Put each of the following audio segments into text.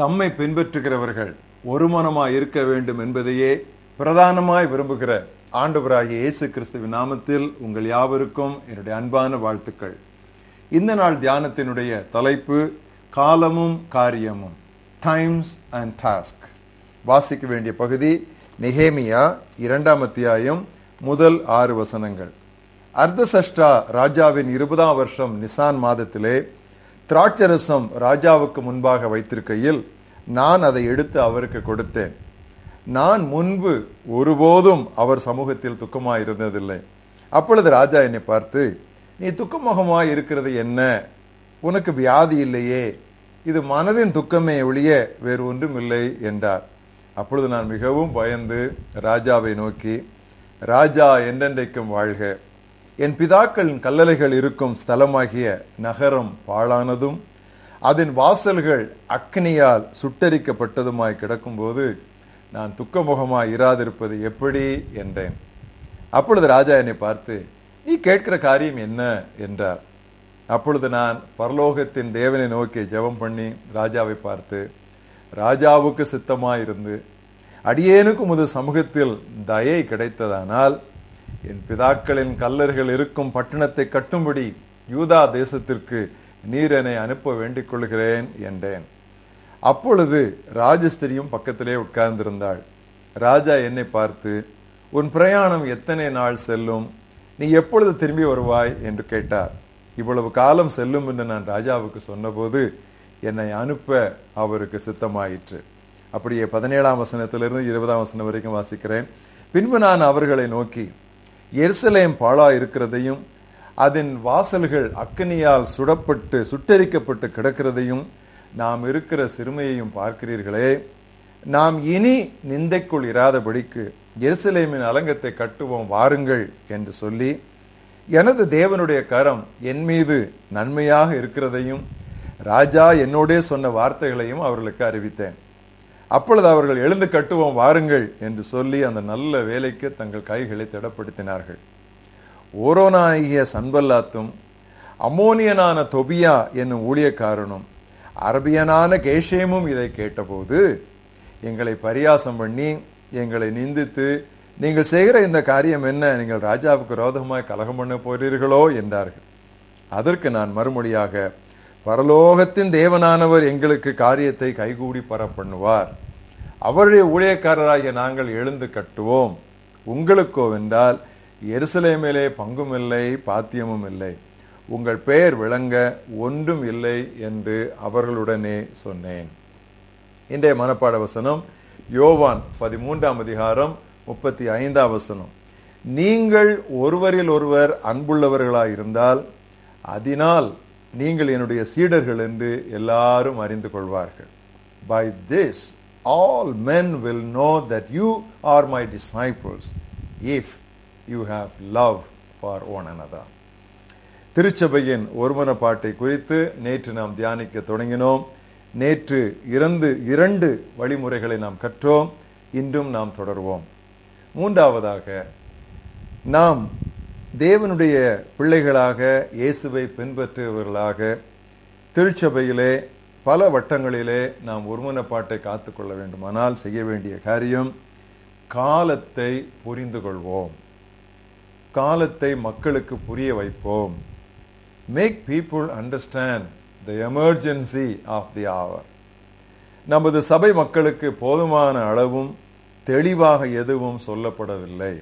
தம்மை பின்பற்றுகிறவர்கள் ஒருமனமாய் இருக்க வேண்டும் என்பதையே பிரதானமாய் விரும்புகிற ஆண்டவராகிய இயேசு கிறிஸ்துவின் நாமத்தில் உங்கள் யாவருக்கும் என்னுடைய அன்பான வாழ்த்துக்கள். இந்த நாள் தியானத்தினுடைய தலைப்பு காலமும் காரியமும் டைம்ஸ் அண்ட் டாஸ்க் வாசிக்க வேண்டிய பகுதி நெஹேமியா இரண்டாம் அத்தியாயம் முதல் ஆறு வசனங்கள். அர்த்தசஷ்டா ராஜாவின் இருபதாம் வருஷம் நிசான் மாதத்திலே திராட்சரசம் ராஜாவுக்கு முன்பாக வைத்திருக்கையில் நான் அதை எடுத்து அவருக்கு கொடுத்தேன். நான் முன்பு ஒருபோதும் அவர் சமூகத்தில் துக்கமாக இருந்ததில்லை அப்பொழுது ராஜா என்னை பார்த்து நீ துக்கமுகமாக இருக்கிறது என்ன? உனக்கு வியாதி இல்லையே. இது மனதின் துக்கமே ஒழிய வேறு ஒன்றும் இல்லை என்றார். அப்பொழுது நான் மிகவும் பயந்து ராஜாவை நோக்கி ராஜா என்றென்றைக்கும் வாழ்க. என் பிதாக்களின் கல்லறைகள் இருக்கும் ஸ்தலமாகிய நகரம் பாழானதும் அதன் வாசல்கள் அக்னியால் சுட்டரிக்கப்பட்டதுமாய் கிடக்கும்போது நான் துக்கமுகமாய் இராதிருப்பது எப்படி? என்றேன். அப்பொழுது ராஜா என்னை பார்த்து நீ கேட்கிற காரியம் என்ன? என்றார். அப்பொழுது நான் பரலோகத்தின் தேவனை நோக்கி ஜெபம் பண்ணி ராஜாவை பார்த்து ராஜாவுக்கு சித்தமாயிருந்து அடியேனுக்கு முது சமூகத்தில் தயை கிடைத்ததானால் என் பிதாக்களின் கல்லர்கள் இருக்கும் பட்டணத்தை கட்டும்படி யூதா தேசத்திற்கு நீர் என்னை அனுப்ப வேண்டிக் கொள்கிறேன் என்றேன். அப்பொழுது ராஜஸ்திரியும் பக்கத்திலே உட்கார்ந்திருந்தாள். ராஜா என்னை பார்த்து உன் பிரயாணம் எத்தனை நாள் செல்லும்? நீ எப்பொழுது திரும்பி வருவாய்? என்று கேட்டார். இவ்வளவு காலம் செல்லும் என்று நான் ராஜாவுக்கு சொன்னபோது என்னை அனுப்ப அவருக்கு சித்தமாயிற்று. அப்படியே பதினேழாம் வசனத்திலிருந்து இருபதாம் வசனம் வரைக்கும் வாசிக்கிறேன். பின்பு நான் அவர்களை நோக்கி எருசலேம் பாழா இருக்கிறதையும் அதன் வாசல்கள் அக்கனியால் சுடப்பட்டு சுட்டரிக்கப்பட்டு கிடக்கிறதையும் நாம் இருக்கிற சிறுமையையும் பார்க்கிறீர்களே. நாம் இனி நிந்தைக்குள் இராதபடிக்கு எருசலேமின் அலங்கத்தை கட்டுவோம் வாருங்கள் என்று சொல்லி எனது தேவனுடைய கரம் என் மீது நன்மையாக இருக்கிறதையும் ராஜா என்னோடே சொன்ன வார்த்தைகளையும் அவர்களுக்கு அறிவித்தேன். அப்பொழுது அவர்கள் எழுந்து கட்டுவோம் வாருங்கள் என்று சொல்லி அந்த நல்ல வேலைக்கு தங்கள் கைகளை திடப்படுத்தினார்கள். ஓரோனாகிய சன்பல்லாத்தும் அம்மோனியனான தொபியா என்னும் ஊழியக்காரனும் அரபியனான கேஷேமும் இதை கேட்டபோது எங்களை பரியாசம் பண்ணி எங்களை நிந்தித்து நீங்கள் செய்கிற இந்த காரியம் என்ன? நீங்கள் ராஜாவுக்கு ரோதமாய் கலகம் பண்ண போகிறீர்களோ? என்றார்கள். அதற்கு நான் மறுமொழியாக பரலோகத்தின் தேவனானவர் எங்களுக்கு காரியத்தை கைகூடி பரப்பண்ணுவார் அவருடைய ஊழியக்காரராகிய நாங்கள் எழுந்து கட்டுவோம். உங்களுக்கோ வென்றால் எருசலேமிலே பங்கும் இல்லை பாத்தியமும் இல்லை. உங்கள் பெயர் விளங்க ஒன்றும் இல்லை என்று அவர்களுடனே சொன்னேன். இன்றைய மனப்பாட வசனம் யோவான் பதிமூன்றாம் அதிகாரம் முப்பத்தி ஐந்தாம் வசனம். நீங்கள் ஒருவரில் ஒருவர் அன்புள்ளவர்களாயிருந்தால் அதனால் நீங்கள் என்னுடைய சீடர்கள் என்று எல்லாரும் அறிந்து கொள்வார்கள். By this all men will know that you are my disciples if you have love for one another ஒருமன பாட்டை குறித்து நேற்று நாம் தியானிக்க தொடங்கினோம். நேற்று இறந்து இரண்டு வழிமுறைகளை நாம் கற்றோம். இன்றும் நாம் தொடர்வோம். மூன்றாவதாக நாம் தேவனுடைய பிள்ளைகளாக இயேசுவை பின்பற்றுபவர்களாக திருச்சபையிலே பல வட்டங்களிலே நாம் ஒருமனப்பாட்டை காத்துக்கொள்ள வேண்டுமானால் செய்ய வேண்டிய காரியம் காலத்தை புரிந்து கொள்வோம். காலத்தை மக்களுக்கு புரிய வைப்போம். Make people understand the emergency of the hour நமது சபை மக்களுக்கு போதுமான அளவும் தெளிவாக எதுவும் சொல்லப்படவில்லை.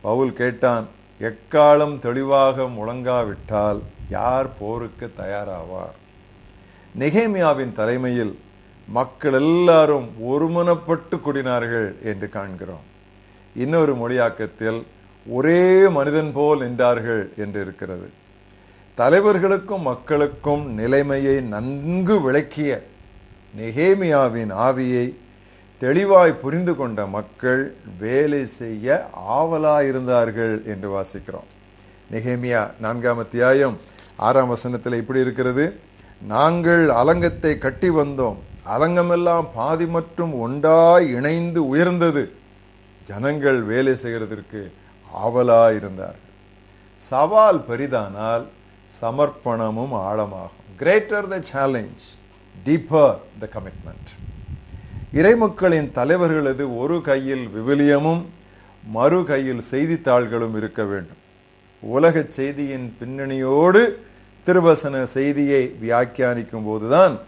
பவுல் கேட்டான் எக்காலம் தெளிவாக முழங்காவிட்டால் யார் போருக்கு தயாராவார்? நெகேமியாவின் தலைமையில் மக்கள் எல்லாரும் ஒருமனப்பட்டு கூடினார்கள் என்று காண்கிறோம். இன்னொரு மொழியாக்கத்தில் ஒரே மனிதன் போல் நின்றார்கள் என்று இருக்கிறது. தலைவர்களுக்கும் மக்களுக்கும் நிலைமையை நன்கு விளக்கிய நெகேமியாவின் ஆவியை தெளிவாய் புரிந்து கொண்ட மக்கள் வேலை செய்ய ஆவலாயிருந்தார்கள் என்று வாசிக்கிறோம். நெகேமியா நான்காம் அத்தியாயம் ஆறாம் வசனத்தில் இப்படி இருக்கிறது நாங்கள் அலங்கத்தை கட்டி வந்தோம். அலங்கமெல்லாம் பாதி மற்றும் ஒன்றாய் இணைந்து உயர்ந்தது. ஜனங்கள் வேலை செய்கிறதற்கு ஆவலாயிருந்தார்கள். சவால் பெரிதானால் சமர்ப்பணமும் ஆழமாகும். Greater the challenge deeper the commitment இறைமக்களின் தலைவர்களது ஒரு கையில் விவிலியமும் மறு கையில் செய்தித்தாள்களும் இருக்க வேண்டும். உலக செய்தியின் பின்னணியோடு திருவசன செய்தியை வியாக்கியானிக்கும் போதுதான்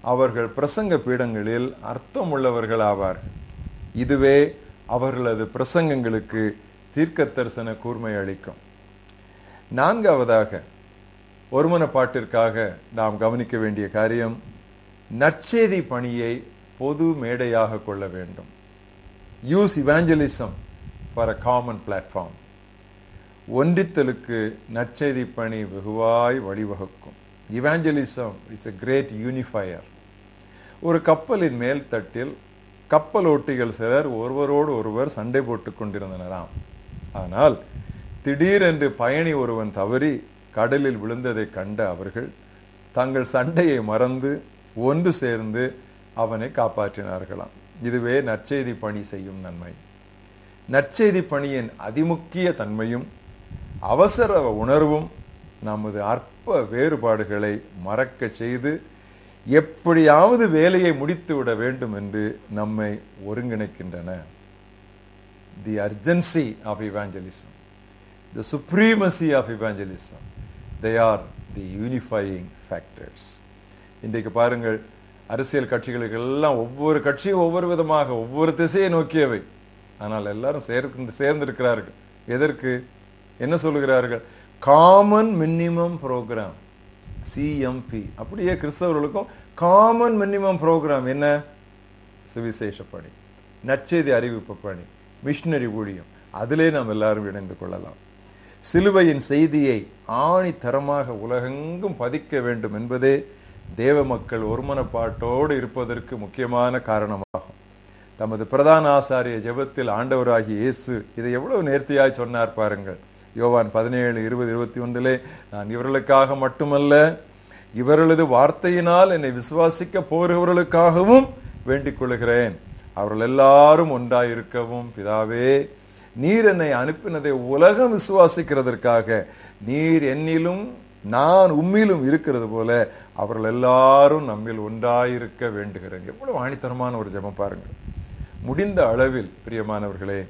அவர்கள் பிரசங்க பீடங்களில் அர்த்தம் உள்ளவர்கள் ஆவார்கள் இதுவே அவர்களது பிரசங்கங்களுக்கு தீர்க்க தரிசன கூர்மை அளிக்கும். நான்காவதாக ஒருமனப்பாட்டிற்காக நாம் கவனிக்க வேண்டிய காரியம் நற்செய்தி பணியை பொது மேடையாக கொள்ள வேண்டும். Use evangelism for a common platform ஒன்றித்தலுக்கு நற்செய்தி பணி வெகுவாய் வழிவகுக்கும். Evangelism is a great unifier ஒரு கப்பலின் மேல் தட்டில் கப்பலோட்டிகள் சிலர் ஒருவரோடு ஒருவர் சண்டை போட்டுக் கொண்டிருந்தனராம். ஆனால் திடீரென்று பயணி ஒருவன் தவறி கடலில் விழுந்ததை கண்ட அவர்கள் தங்கள் சண்டையை மறந்து ஒன்று சேர்ந்து அவனை காப்பாற்றினார்களாம். இதுவே நற்செய்தி பணி செய்யும் நன்மை. நற்செய்தி பணியின் அதிமுக்கிய தன்மையும் அவசர உணர்வும் நமது அற்ப வேறுபாடுகளை மறக்க செய்து எப்படியாவது வேலையை முடித்து விட வேண்டும் என்று நம்மை ஒருங்கிணைக்கின்றன. The urgency of evangelism the supremacy of evangelism they are the unifying factors இன்றைக்கு பாருங்கள் அரசியல் கட்சிகளுக்கு எல்லாம் ஒவ்வொரு கட்சியும் ஒவ்வொரு விதமாக ஒவ்வொரு திசையை நோக்கியவை. ஆனால் எல்லாரும் சேர்ந்து சேர்ந்திருக்கிறார்கள். எதற்கு? என்ன சொல்லுகிறார்கள்? காமன் மினிமம் ப்ரோக்ராம் சிஎம்பி அப்படியே கிறிஸ்தவர்களுக்கும் காமன் மினிமம் ப்ரோக்ராம் என்ன? சுவிசேஷ பணி நற்செய்தி அறிவிப்பு பணி மிஷினரி ஊழியம். அதிலே நாம் எல்லாரும் இணைந்து கொள்ளலாம். சிலுவையின் செய்தியை ஆணித்தரமாக உலகெங்கும் பதிக்க வேண்டும் என்பதே தேவ மக்கள் ஒருமனப்பாட்டோடு இருப்பதற்கு முக்கியமான காரணமாகும். தமது பிரதான ஆசாரிய ஜெபத்தில் ஆண்டவராகி இயேசு இதை எவ்வளவு நேர்த்தியாய் சொன்னார் பாருங்கள். யோவான் பதினேழு இருபது இருபத்தி ஒன்றிலே நான் இவர்களுக்காக மட்டுமல்ல இவர்களது வார்த்தையினால் என்னை விசுவாசிக்க போகிறவர்களுக்காகவும் வேண்டிக் கொள்கிறேன் அவர்கள் எல்லாரும் ஒன்றாயிருக்கவும் பிதாவே நீர் என்னை அனுப்பினதை உலகம் விசுவாசிக்கிறதற்காக நீர் என்னிலும் நான் உண்மையிலும் இருக்கிறது போல அவர்கள் எல்லாரும் நம்மில் ஒன்றாயிருக்க வேண்டுகிறேன். எவ்வளவு வாணித்தனமான ஒரு ஜெபம் பாருங்கள். முடிந்த அளவில் பிரியமானவர்களே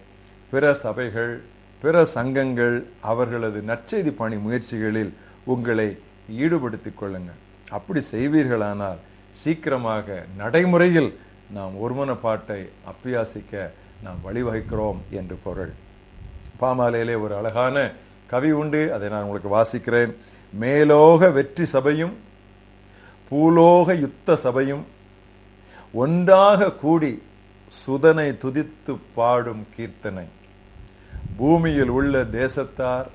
பிற சபைகள் பிற சங்கங்கள் அவர்களது நற்செய்தி பணி முயற்சிகளில் உங்களை ஈடுபடுத்திக் கொள்ளுங்கள். அப்படி செய்வீர்களானால் சீக்கிரமாக நடைமுறையில் நாம் ஒருமனப்பாட்டை அப்பியாசிக்க நாம் வழிவகுக்கிறோம் என்று பொருள். பாமாலையிலே ஒரு அழகான கவி உண்டு. அதை நான் உங்களுக்கு வாசிக்கிறேன். மேலோக வெற்றி சபையும் பூலோக யுத்த சபையும் ஒன்றாக கூடி சுதனை துதித்து பாடும் கீர்த்தனை. பூமியில் உள்ள தேசத்தார்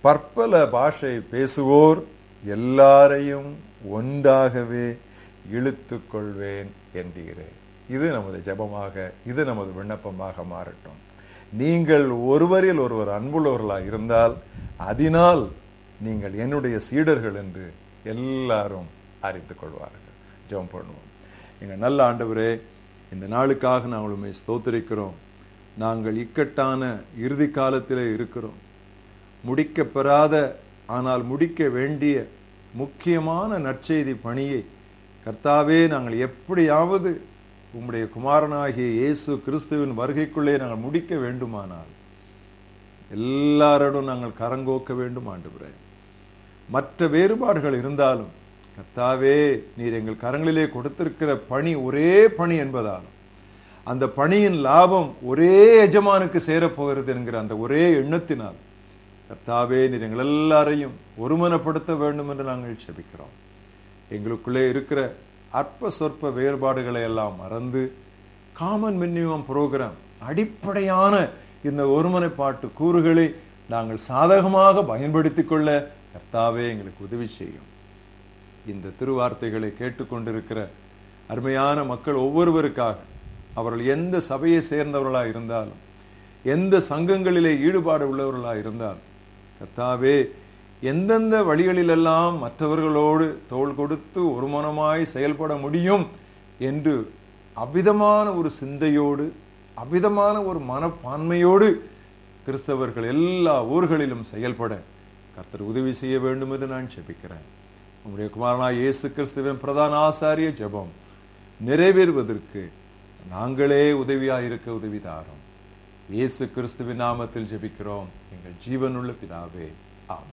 பற்பல பாஷை பேசுவோர் எல்லாரையும் ஒன்றாகவே இழுத்து கொள்வேன் என்கிறேன். இது நமது ஜெபமாக இது நமது விண்ணப்பமாக மாறட்டும். நீங்கள் ஒருவரில் ஒருவர் அன்புள்ளவர்களாக இருந்தால் அதனால் நீங்கள் என்னுடைய சீடர்கள் என்று எல்லாரும் அறிந்து கொள்வார்கள். ஜெபம் பண்ணுவோம். எங்கள் நல்ல ஆண்டவரே இந்த நாளுக்காக நாங்கள் உண்மை ஸ்தோத்திரிக்கிறோம். நாங்கள் இக்கட்டான இறுதி காலத்திலே இருக்கிறோம். முடிக்கப்பெறாத ஆனால் முடிக்க வேண்டிய முக்கியமான நற்செய்தி பணியை கர்த்தாவே நாங்கள் எப்படியாவது உம்முடைய குமாரனாகிய இயேசு கிறிஸ்துவின் வருகைக்குள்ளே நாங்கள் முடிக்க வேண்டுமானால் எல்லாரோடும் நாங்கள் கரங்கோக்க வேண்டும் ஆண்டுகிறேன் மற்ற வேறுபாடுகள் இருந்தாலும் கர்த்தாவே நீர் எங்கள் கரங்களிலே கொடுத்திருக்கிற பணி ஒரே பணி என்பதாலும் அந்த பணியின் லாபம் ஒரே எஜமானுக்கு சேரப்போகிறது என்கிற அந்த ஒரே எண்ணத்தினால் கர்த்தாவே நீர் எங்கள் எல்லாரையும் ஒருமனப்படுத்த வேண்டும் என்று நாங்கள் செபிக்கிறோம். எங்களுக்குள்ளே இருக்கிற அற்ப சொற்ப வேறுபாடுகளை எல்லாம் மறந்து காமன் மினிமம் புரோகிராம் அடிப்படையான இந்த ஒருமனைப்பாட்டு கூறுகளை நாங்கள் சாதகமாக பயன்படுத்தி கொள்ள கர்த்தாவே எங்களுக்கு உதவி செய்யும். இந்த திருவார்த்தைகளை கேட்டுக்கொண்டிருக்கிற அருமையான மக்கள் ஒவ்வொருவருக்காக அவர்கள் எந்த சபையை சேர்ந்தவர்களாக இருந்தாலும் எந்த சங்கங்களிலே ஈடுபாடு உள்ளவர்களாக இருந்தாலும் கர்த்தாவே எந்தெந்த வழிகளிலெல்லாம் மற்றவர்களோடு தோள் கொடுத்து ஒருமனமாய் செயல்பட முடியும் என்று அவ்விதமான ஒரு சிந்தையோடு அவ்விதமான ஒரு மனப்பான்மையோடு கிறிஸ்தவர்கள் எல்லா ஊர்களிலும் செயல்பட கர்த்தர் உதவி செய்ய வேண்டும் என்று நான் ஜபிக்கிறேன். உங்களுடைய குமாரனா இயேசு கிறிஸ்துவின் பிரதான ஆசாரிய ஜெபம் நிறைவேறுவதற்கு நாங்களே உதவியாக இருக்க உதவிதாரம். இயேசு கிறிஸ்துவின் நாமத்தில் ஜெபிக்கிறோம். எங்கள் ஜீவனுள்ள பிதாவே